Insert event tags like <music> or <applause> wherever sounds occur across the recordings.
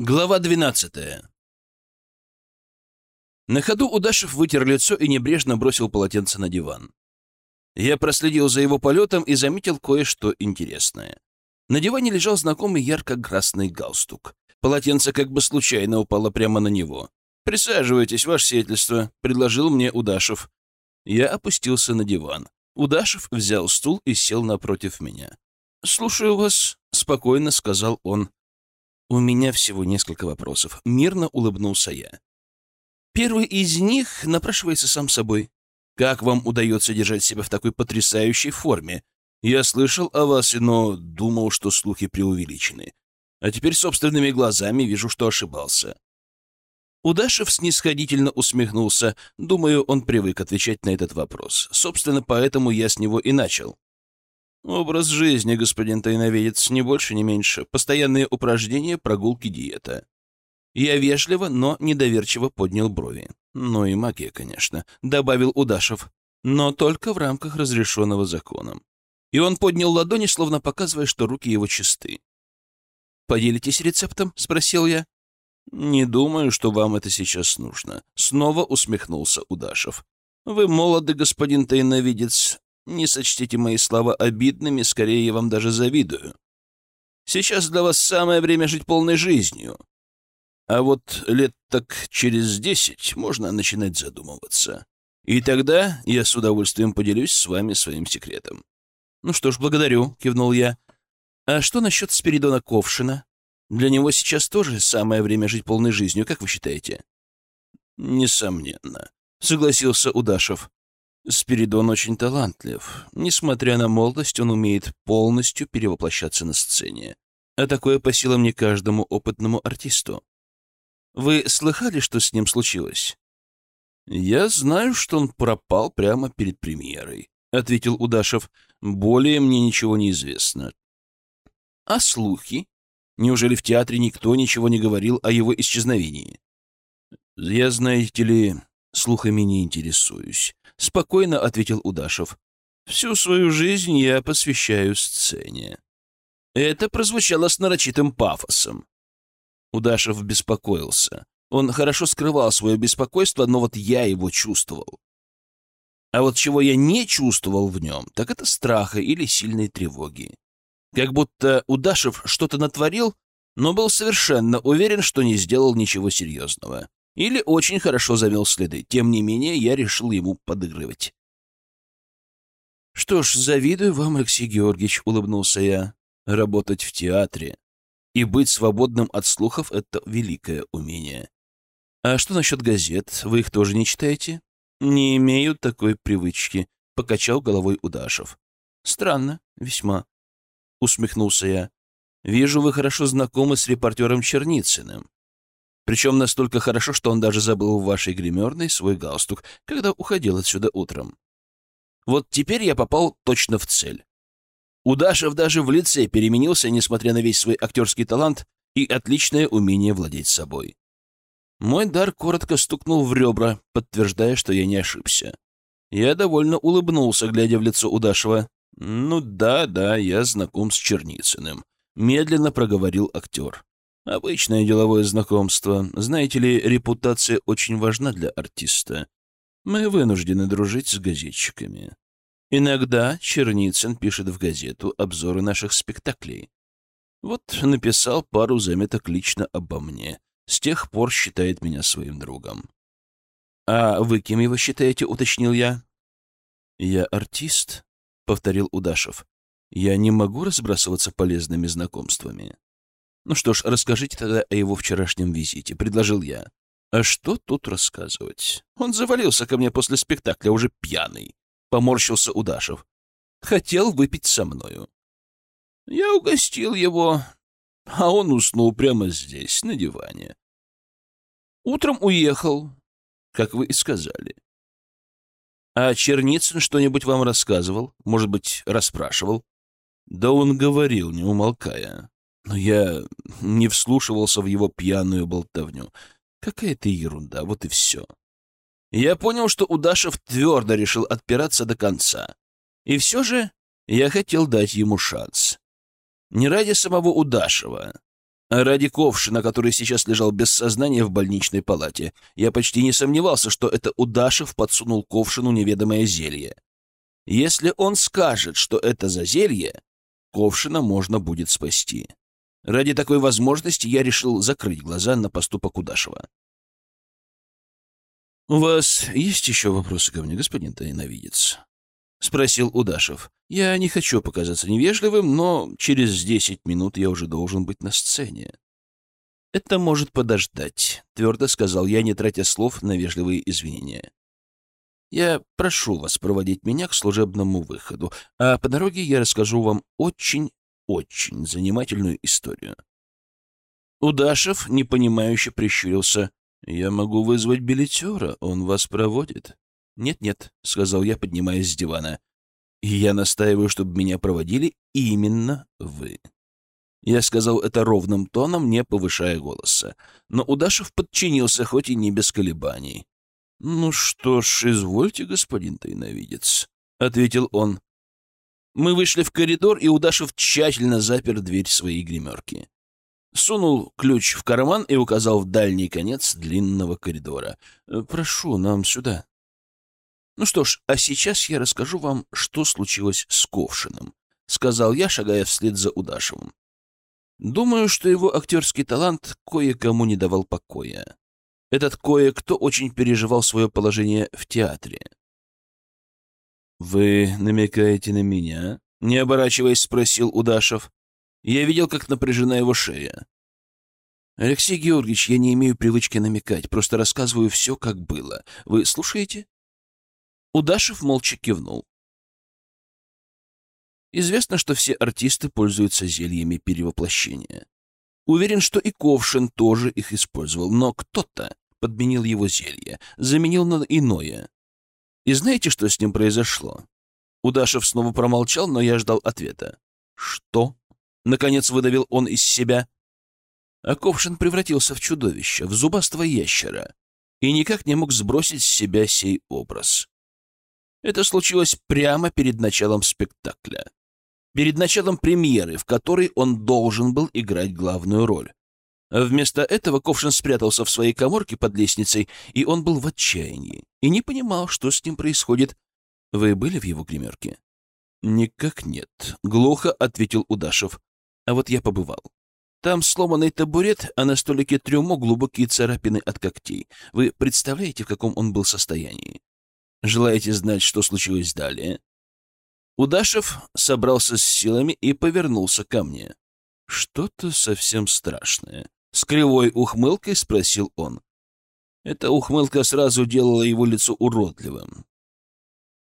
Глава двенадцатая. На ходу Удашев вытер лицо и небрежно бросил полотенце на диван. Я проследил за его полетом и заметил кое-что интересное. На диване лежал знакомый ярко-красный галстук. Полотенце как бы случайно упало прямо на него. «Присаживайтесь, ваше сиятельство», — предложил мне Удашев. Я опустился на диван. Удашев взял стул и сел напротив меня. «Слушаю вас», — спокойно сказал он. «У меня всего несколько вопросов». Мирно улыбнулся я. Первый из них напрашивается сам собой. Как вам удается держать себя в такой потрясающей форме? Я слышал о вас, но думал, что слухи преувеличены. А теперь собственными глазами вижу, что ошибался. Удашев снисходительно усмехнулся. Думаю, он привык отвечать на этот вопрос. Собственно, поэтому я с него и начал. Образ жизни, господин тайноведец, не больше, не меньше. Постоянные упражнения, прогулки, диета. Я вежливо, но недоверчиво поднял брови. Ну и магия, конечно, добавил Удашев, но только в рамках разрешенного законом. И он поднял ладони, словно показывая, что руки его чисты. «Поделитесь рецептом?» — спросил я. «Не думаю, что вам это сейчас нужно», — снова усмехнулся Удашев. «Вы молоды, господин тайновидец, не сочтите мои слова обидными, скорее я вам даже завидую. Сейчас для вас самое время жить полной жизнью. А вот лет так через десять можно начинать задумываться. И тогда я с удовольствием поделюсь с вами своим секретом. «Ну что ж, благодарю», — кивнул я. «А что насчет Спиридона Ковшина? Для него сейчас тоже самое время жить полной жизнью, как вы считаете?» «Несомненно», — согласился Удашев. Спиридон очень талантлив. Несмотря на молодость, он умеет полностью перевоплощаться на сцене. А такое по силам не каждому опытному артисту. Вы слыхали, что с ним случилось? Я знаю, что он пропал прямо перед премьерой, ответил Удашев. Более мне ничего не известно. А слухи? Неужели в театре никто ничего не говорил о его исчезновении? Я, знаете ли, слухами не интересуюсь. — спокойно ответил Удашев. «Всю свою жизнь я посвящаю сцене». Это прозвучало с нарочитым пафосом. Удашев беспокоился. Он хорошо скрывал свое беспокойство, но вот я его чувствовал. А вот чего я не чувствовал в нем, так это страха или сильной тревоги. Как будто Удашев что-то натворил, но был совершенно уверен, что не сделал ничего серьезного. Или очень хорошо завел следы. Тем не менее, я решил ему подыгрывать. «Что ж, завидую вам, Алексей Георгиевич», — улыбнулся я. «Работать в театре и быть свободным от слухов — это великое умение. А что насчет газет? Вы их тоже не читаете?» «Не имею такой привычки», — покачал головой Удашев. «Странно, весьма», — усмехнулся я. «Вижу, вы хорошо знакомы с репортером Черницыным. Причем настолько хорошо, что он даже забыл в вашей гримерной свой галстук, когда уходил отсюда утром. Вот теперь я попал точно в цель. Удашев даже в лице переменился, несмотря на весь свой актерский талант и отличное умение владеть собой. Мой дар коротко стукнул в ребра, подтверждая, что я не ошибся. Я довольно улыбнулся, глядя в лицо Удашева. «Ну да, да, я знаком с Черницыным», — медленно проговорил актер. Обычное деловое знакомство. Знаете ли, репутация очень важна для артиста. Мы вынуждены дружить с газетчиками. Иногда Черницын пишет в газету обзоры наших спектаклей. Вот написал пару заметок лично обо мне. С тех пор считает меня своим другом. «А вы кем его считаете?» — уточнил я. «Я артист», — повторил Удашев. «Я не могу разбрасываться полезными знакомствами». «Ну что ж, расскажите тогда о его вчерашнем визите», — предложил я. «А что тут рассказывать? Он завалился ко мне после спектакля, уже пьяный», — поморщился Удашев. «Хотел выпить со мною». Я угостил его, а он уснул прямо здесь, на диване. Утром уехал, как вы и сказали. А Черницын что-нибудь вам рассказывал? Может быть, расспрашивал? Да он говорил, не умолкая но я не вслушивался в его пьяную болтовню. Какая-то ерунда, вот и все. Я понял, что Удашев твердо решил отпираться до конца. И все же я хотел дать ему шанс. Не ради самого Удашева, Ради ковшина, который сейчас лежал без сознания в больничной палате, я почти не сомневался, что это Удашев подсунул ковшину неведомое зелье. Если он скажет, что это за зелье, ковшина можно будет спасти. Ради такой возможности я решил закрыть глаза на поступок Удашева. «У вас есть еще вопросы ко мне, господин тайновидец?» — спросил Удашев. «Я не хочу показаться невежливым, но через десять минут я уже должен быть на сцене». «Это может подождать», — твердо сказал я, не тратя слов на вежливые извинения. «Я прошу вас проводить меня к служебному выходу, а по дороге я расскажу вам очень-очень занимательную историю». Удашев непонимающе прищурился. «Я могу вызвать билетера, он вас проводит». «Нет-нет», — сказал я, поднимаясь с дивана. «И я настаиваю, чтобы меня проводили именно вы». Я сказал это ровным тоном, не повышая голоса. Но Удашев подчинился, хоть и не без колебаний. «Ну что ж, извольте, господин тайновидец», — ответил он. Мы вышли в коридор, и Удашев тщательно запер дверь своей гримерки сунул ключ в карман и указал в дальний конец длинного коридора. «Э, «Прошу, нам сюда». «Ну что ж, а сейчас я расскажу вам, что случилось с Ковшиным», — сказал я, шагая вслед за Удашевым. «Думаю, что его актерский талант кое-кому не давал покоя. Этот кое-кто очень переживал свое положение в театре». «Вы намекаете на меня?» — не оборачиваясь, спросил Удашев. Я видел, как напряжена его шея. «Алексей Георгиевич, я не имею привычки намекать, просто рассказываю все, как было. Вы слушаете?» Удашев молча кивнул. Известно, что все артисты пользуются зельями перевоплощения. Уверен, что и Ковшин тоже их использовал, но кто-то подменил его зелье, заменил на иное. И знаете, что с ним произошло? Удашев снова промолчал, но я ждал ответа. «Что?» Наконец выдавил он из себя. А Ковшин превратился в чудовище, в зубастого ящера, и никак не мог сбросить с себя сей образ. Это случилось прямо перед началом спектакля. Перед началом премьеры, в которой он должен был играть главную роль. Вместо этого Ковшин спрятался в своей коморке под лестницей, и он был в отчаянии и не понимал, что с ним происходит. Вы были в его гримерке? «Никак нет», — глухо ответил Удашев. А вот я побывал. Там сломанный табурет, а на столике трюмо глубокие царапины от когтей. Вы представляете, в каком он был состоянии? Желаете знать, что случилось далее?» Удашев собрался с силами и повернулся ко мне. «Что-то совсем страшное». С кривой ухмылкой спросил он. Эта ухмылка сразу делала его лицо уродливым.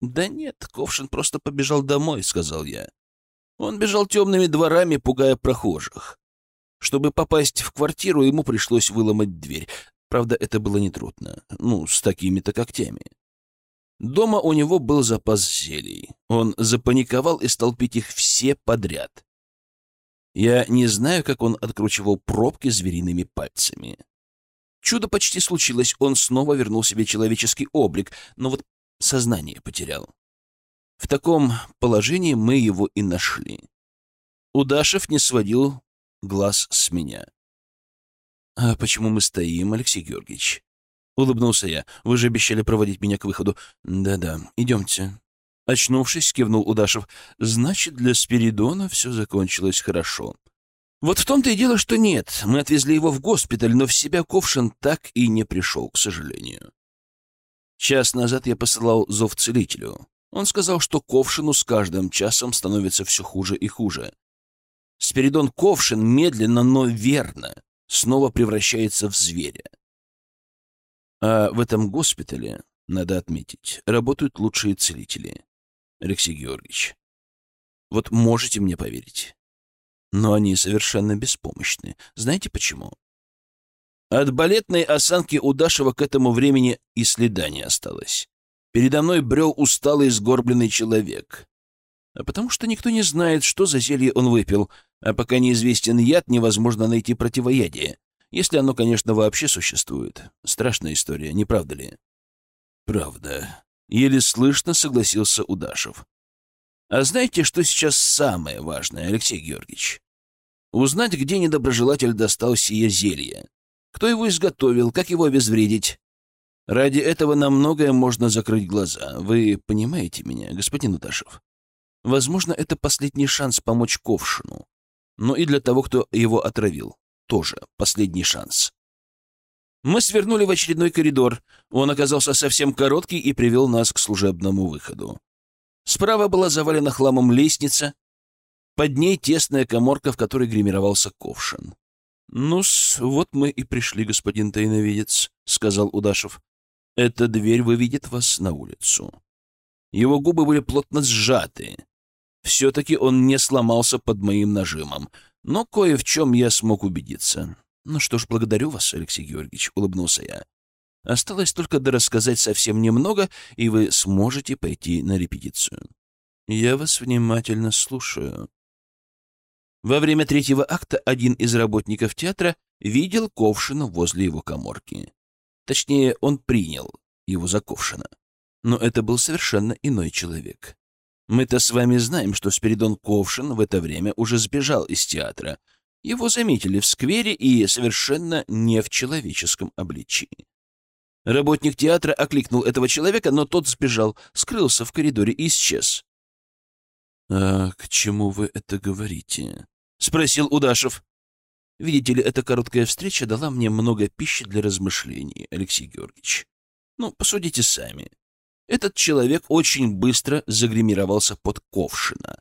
«Да нет, Ковшин просто побежал домой», — сказал я. Он бежал темными дворами, пугая прохожих. Чтобы попасть в квартиру, ему пришлось выломать дверь. Правда, это было нетрудно. Ну, с такими-то когтями. Дома у него был запас зелий. Он запаниковал и стал пить их все подряд. Я не знаю, как он откручивал пробки звериными пальцами. Чудо почти случилось, он снова вернул себе человеческий облик, но вот сознание потерял. В таком положении мы его и нашли. Удашев не сводил глаз с меня. «А почему мы стоим, Алексей Георгиевич?» Улыбнулся я. «Вы же обещали проводить меня к выходу». «Да-да, идемте». Очнувшись, кивнул Удашев. «Значит, для Спиридона все закончилось хорошо». Вот в том-то и дело, что нет. Мы отвезли его в госпиталь, но в себя Ковшин так и не пришел, к сожалению. Час назад я посылал зов целителю. Он сказал, что Ковшину с каждым часом становится все хуже и хуже. Спиридон Ковшин медленно, но верно снова превращается в зверя. А в этом госпитале, надо отметить, работают лучшие целители. Алексей Георгиевич, вот можете мне поверить, но они совершенно беспомощны. Знаете почему? От балетной осанки Удашева к этому времени и следа не осталось. Передо мной брел усталый сгорбленный человек. А потому что никто не знает, что за зелье он выпил, а пока неизвестен яд, невозможно найти противоядие. Если оно, конечно, вообще существует. Страшная история, не правда ли? Правда. Еле слышно согласился Удашев. А знаете, что сейчас самое важное, Алексей Георгиевич? Узнать, где недоброжелатель достал сие зелье. Кто его изготовил, как его обезвредить. Ради этого на многое можно закрыть глаза. Вы понимаете меня, господин Удашев? Возможно, это последний шанс помочь Ковшину. Но и для того, кто его отравил, тоже последний шанс. Мы свернули в очередной коридор. Он оказался совсем короткий и привел нас к служебному выходу. Справа была завалена хламом лестница. Под ней тесная коморка, в которой гримировался ковшин. «Ну-с, вот мы и пришли, господин тайновидец», — сказал Удашев. «Эта дверь выведет вас на улицу». Его губы были плотно сжаты. Все-таки он не сломался под моим нажимом, но кое в чем я смог убедиться. «Ну что ж, благодарю вас, Алексей Георгиевич», — улыбнулся я. «Осталось только дорассказать совсем немного, и вы сможете пойти на репетицию». «Я вас внимательно слушаю». Во время третьего акта один из работников театра видел Ковшина возле его коморки. Точнее, он принял его за Ковшина. Но это был совершенно иной человек. Мы-то с вами знаем, что Спиридон Ковшин в это время уже сбежал из театра, его заметили в сквере и совершенно не в человеческом обличии. Работник театра окликнул этого человека, но тот сбежал, скрылся в коридоре и исчез. «А к чему вы это говорите?» — спросил Удашев. «Видите ли, эта короткая встреча дала мне много пищи для размышлений, Алексей Георгиевич. Ну, посудите сами. Этот человек очень быстро загримировался под Ковшина,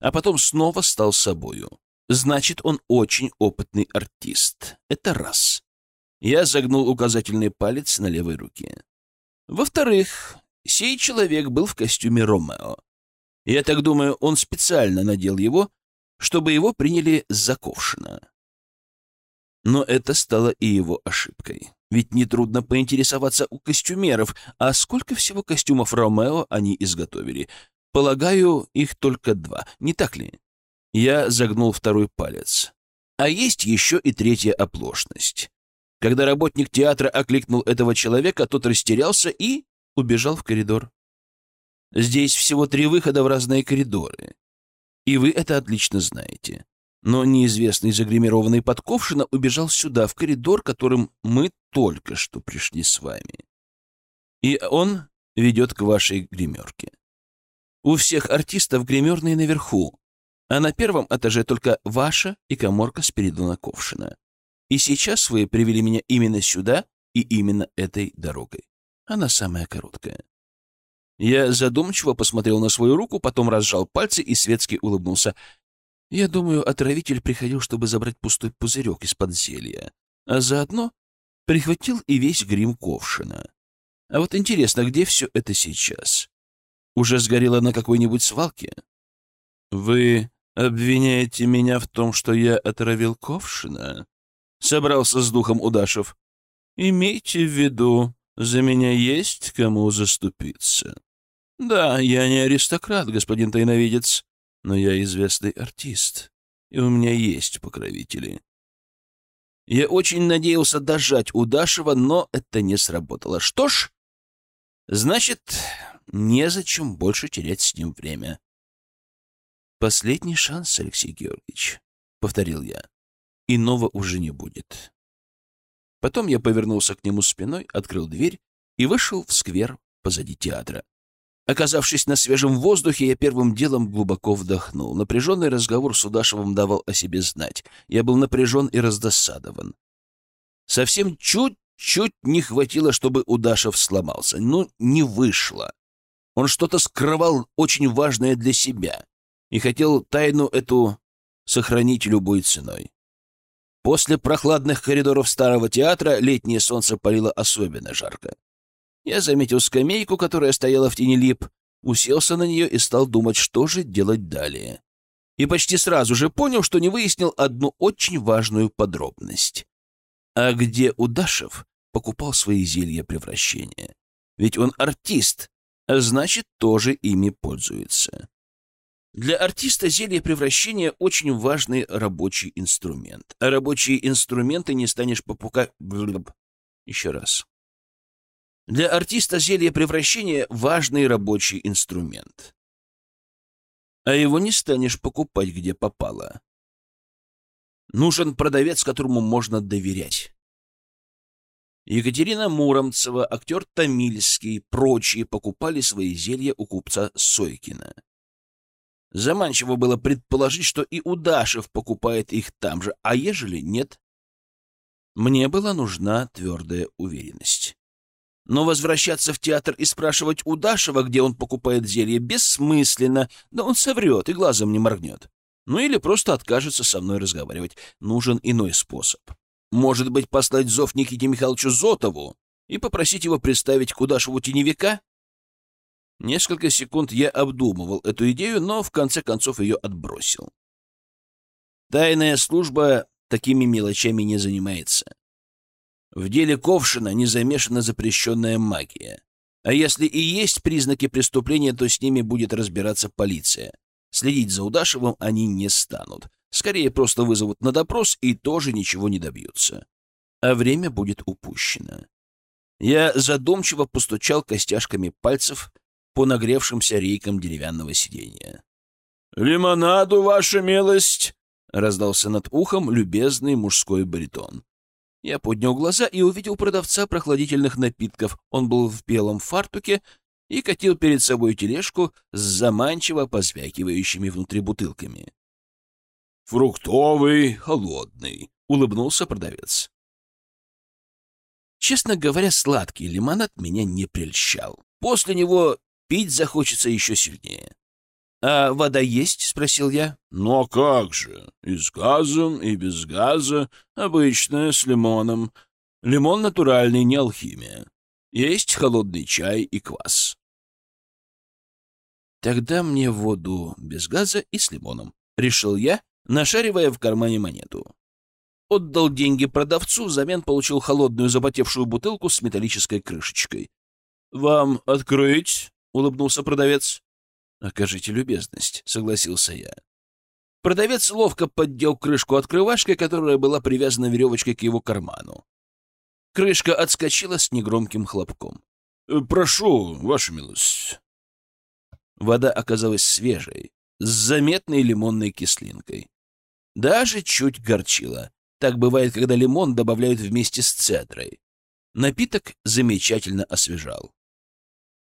а потом снова стал собою. Значит, он очень опытный артист. Это раз. Я загнул указательный палец на левой руке. Во-вторых, сей человек был в костюме Ромео. Я так думаю, он специально надел его, чтобы его приняли за Ковшина. Но это стало и его ошибкой. Ведь нетрудно поинтересоваться у костюмеров, а сколько всего костюмов Ромео они изготовили. Полагаю, их только два, не так ли? Я загнул второй палец. А есть еще и третья оплошность. Когда работник театра окликнул этого человека, тот растерялся и убежал в коридор. Здесь всего три выхода в разные коридоры. И вы это отлично знаете. Но неизвестный загримированный подковшина убежал сюда, в коридор, которым мы только что пришли с вами. И он ведет к вашей гримерке. У всех артистов гримерные наверху, а на первом этаже только ваша и коморка Спиридона Ковшина. И сейчас вы привели меня именно сюда и именно этой дорогой. Она самая короткая. Я задумчиво посмотрел на свою руку, потом разжал пальцы и светски улыбнулся. Я думаю, отравитель приходил, чтобы забрать пустой пузырек из-под зелья, а заодно прихватил и весь грим Ковшина. А вот интересно, где все это сейчас? Уже сгорело на какой-нибудь свалке? Вы «Обвиняете меня в том, что я отравил Ковшина?» — собрался с духом Удашев. «Имейте в виду, за меня есть кому заступиться. Да, я не аристократ, господин тайновидец, но я известный артист, и у меня есть покровители». Я очень надеялся дожать Удашева, но это не сработало. Что ж, значит, незачем больше терять с ним время. «Последний шанс, Алексей Георгиевич», — повторил я. «Иного уже не будет». Потом я повернулся к нему спиной, открыл дверь и вышел в сквер позади театра. Оказавшись на свежем воздухе, я первым делом глубоко вдохнул. Напряженный разговор с Удашевым давал о себе знать. Я был напряжен и раздосадован. Совсем чуть-чуть не хватило, чтобы Удашев сломался. Но не вышло. Он что-то скрывал очень важное для себя и хотел тайну эту сохранить любой ценой. После прохладных коридоров старого театра летнее солнце палило особенно жарко. Я заметил скамейку, которая стояла в тени лип, уселся на нее и стал думать, что же делать далее. И почти сразу же понял, что не выяснил одну очень важную подробность. А где Удашев покупал свои зелья превращения? Ведь он артист, а значит, тоже ими пользуется. Для артиста зелье превращения очень важный рабочий инструмент. А рабочие инструменты не станешь попука... Еще раз. Для артиста зелье превращения важный рабочий инструмент. А его не станешь покупать, где попало. Нужен продавец, которому можно доверять. Екатерина Муромцева, актер Томильский, прочие покупали свои зелья у купца Сойкина. Заманчиво было предположить, что и Удашев покупает их там же, а ежели нет? Мне была нужна твердая уверенность. Но возвращаться в театр и спрашивать Удашева, где он покупает зелье, бессмысленно, да он соврет и глазом не моргнет. Ну или просто откажется со мной разговаривать. Нужен иной способ. Может быть, послать зов Никите Михайловичу Зотову и попросить его представить Кудашеву теневика? Несколько секунд я обдумывал эту идею, но в конце концов ее отбросил. Тайная служба такими мелочами не занимается. В деле Ковшина не замешана запрещенная магия. А если и есть признаки преступления, то с ними будет разбираться полиция. Следить за Удашевым они не станут. Скорее, просто вызовут на допрос и тоже ничего не добьются. А время будет упущено. Я задумчиво постучал костяшками пальцев по нагревшимся рейкам деревянного сиденья. «Лимонаду, ваша милость!» — раздался над ухом любезный мужской баритон. Я поднял глаза и увидел продавца прохладительных напитков. Он был в белом фартуке и катил перед собой тележку с заманчиво позвякивающими внутри бутылками. «Фруктовый, холодный», — улыбнулся продавец. Честно говоря, сладкий лимонад меня не прельщал. После него пить захочется еще сильнее. «А вода есть?» — спросил я. «Ну а как же? И с газом, и без газа. Обычная, с лимоном. Лимон натуральный, не алхимия. Есть холодный чай и квас». «Тогда мне воду без газа и с лимоном», — решил я, нашаривая в кармане монету. Отдал деньги продавцу, взамен получил холодную запотевшую бутылку с металлической крышечкой. «Вам открыть?» — улыбнулся продавец. «Окажите любезность», — согласился я. Продавец ловко поддел крышку открывашкой, которая была привязана веревочкой к его карману. Крышка отскочила с негромким хлопком. «Прошу, ваша милость». Вода оказалась свежей, с заметной лимонной кислинкой. Даже чуть горчило. Так бывает, когда лимон добавляют вместе с цедрой. Напиток замечательно освежал.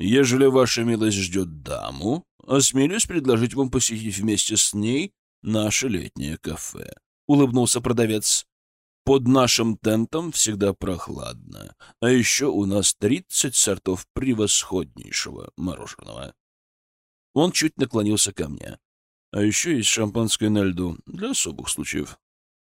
«Ежели ваша милость ждет даму, осмелюсь предложить вам посетить вместе с ней наше летнее кафе», — улыбнулся продавец. «Под нашим тентом всегда прохладно, а еще у нас тридцать сортов превосходнейшего мороженого». Он чуть наклонился ко мне. А еще есть шампанское на льду, для особых случаев.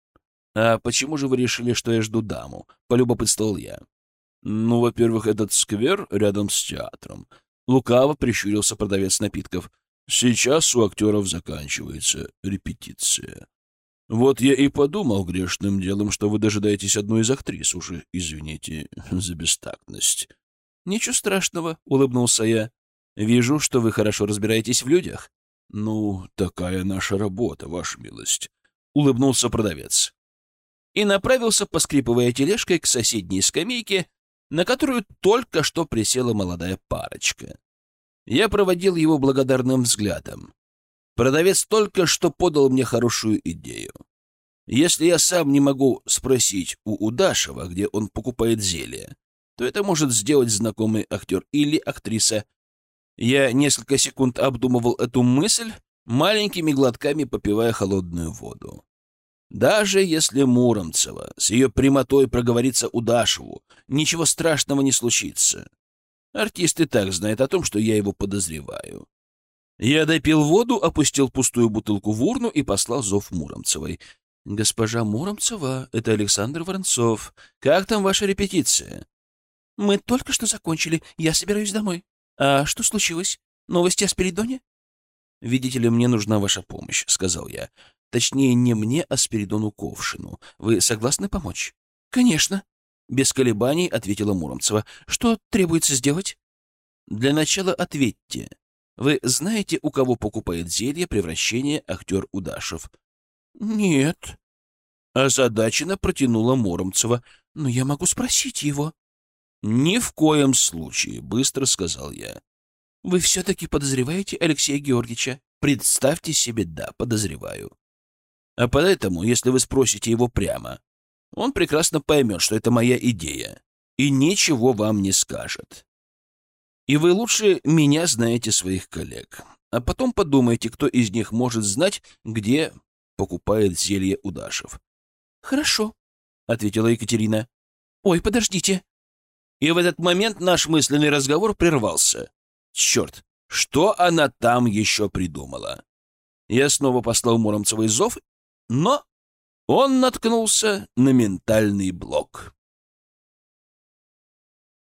— А почему же вы решили, что я жду даму? — полюбопытствовал я. — Ну, во-первых, этот сквер рядом с театром. Лукаво прищурился продавец напитков. Сейчас у актеров заканчивается репетиция. Вот я и подумал грешным делом, что вы дожидаетесь одной из актрис. Уже извините <laughs> за бестактность. — Ничего страшного, — улыбнулся я. — Вижу, что вы хорошо разбираетесь в людях. «Ну, такая наша работа, ваша милость», — улыбнулся продавец. И направился, поскрипывая тележкой, к соседней скамейке, на которую только что присела молодая парочка. Я проводил его благодарным взглядом. Продавец только что подал мне хорошую идею. Если я сам не могу спросить у Удашева, где он покупает зелье, то это может сделать знакомый актер или актриса, я несколько секунд обдумывал эту мысль, маленькими глотками попивая холодную воду. Даже если Муромцева с ее прямотой проговорится Удашеву, ничего страшного не случится. Артист и так знает о том, что я его подозреваю. Я допил воду, опустил пустую бутылку в урну и послал зов Муромцевой. «Госпожа Муромцева, это Александр Воронцов. Как там ваша репетиция?» «Мы только что закончили. Я собираюсь домой». «А что случилось? Новости о Спиридоне?» «Видите ли, мне нужна ваша помощь», — сказал я. «Точнее, не мне, а Спиридону Ковшину. Вы согласны помочь?» «Конечно», — без колебаний ответила Муромцева. «Что требуется сделать?» «Для начала ответьте. Вы знаете, у кого покупает зелье превращения актер Удашев?» «Нет». Озадаченно протянула Муромцева. «Но я могу спросить его». «Ни в коем случае», — быстро сказал я. «Вы все-таки подозреваете Алексея Георгиевича?» «Представьте себе, да, подозреваю». А поэтому, если вы спросите его прямо, он прекрасно поймет, что это моя идея, и ничего вам не скажет. И вы лучше меня знаете своих коллег. А потом подумайте, кто из них может знать, где покупает зелье Удашев. — Хорошо, — ответила Екатерина. — Ой, подождите. И в этот момент наш мысленный разговор прервался. Черт, что она там еще придумала? Я снова послал Муромцевой зов, но он наткнулся на ментальный блок.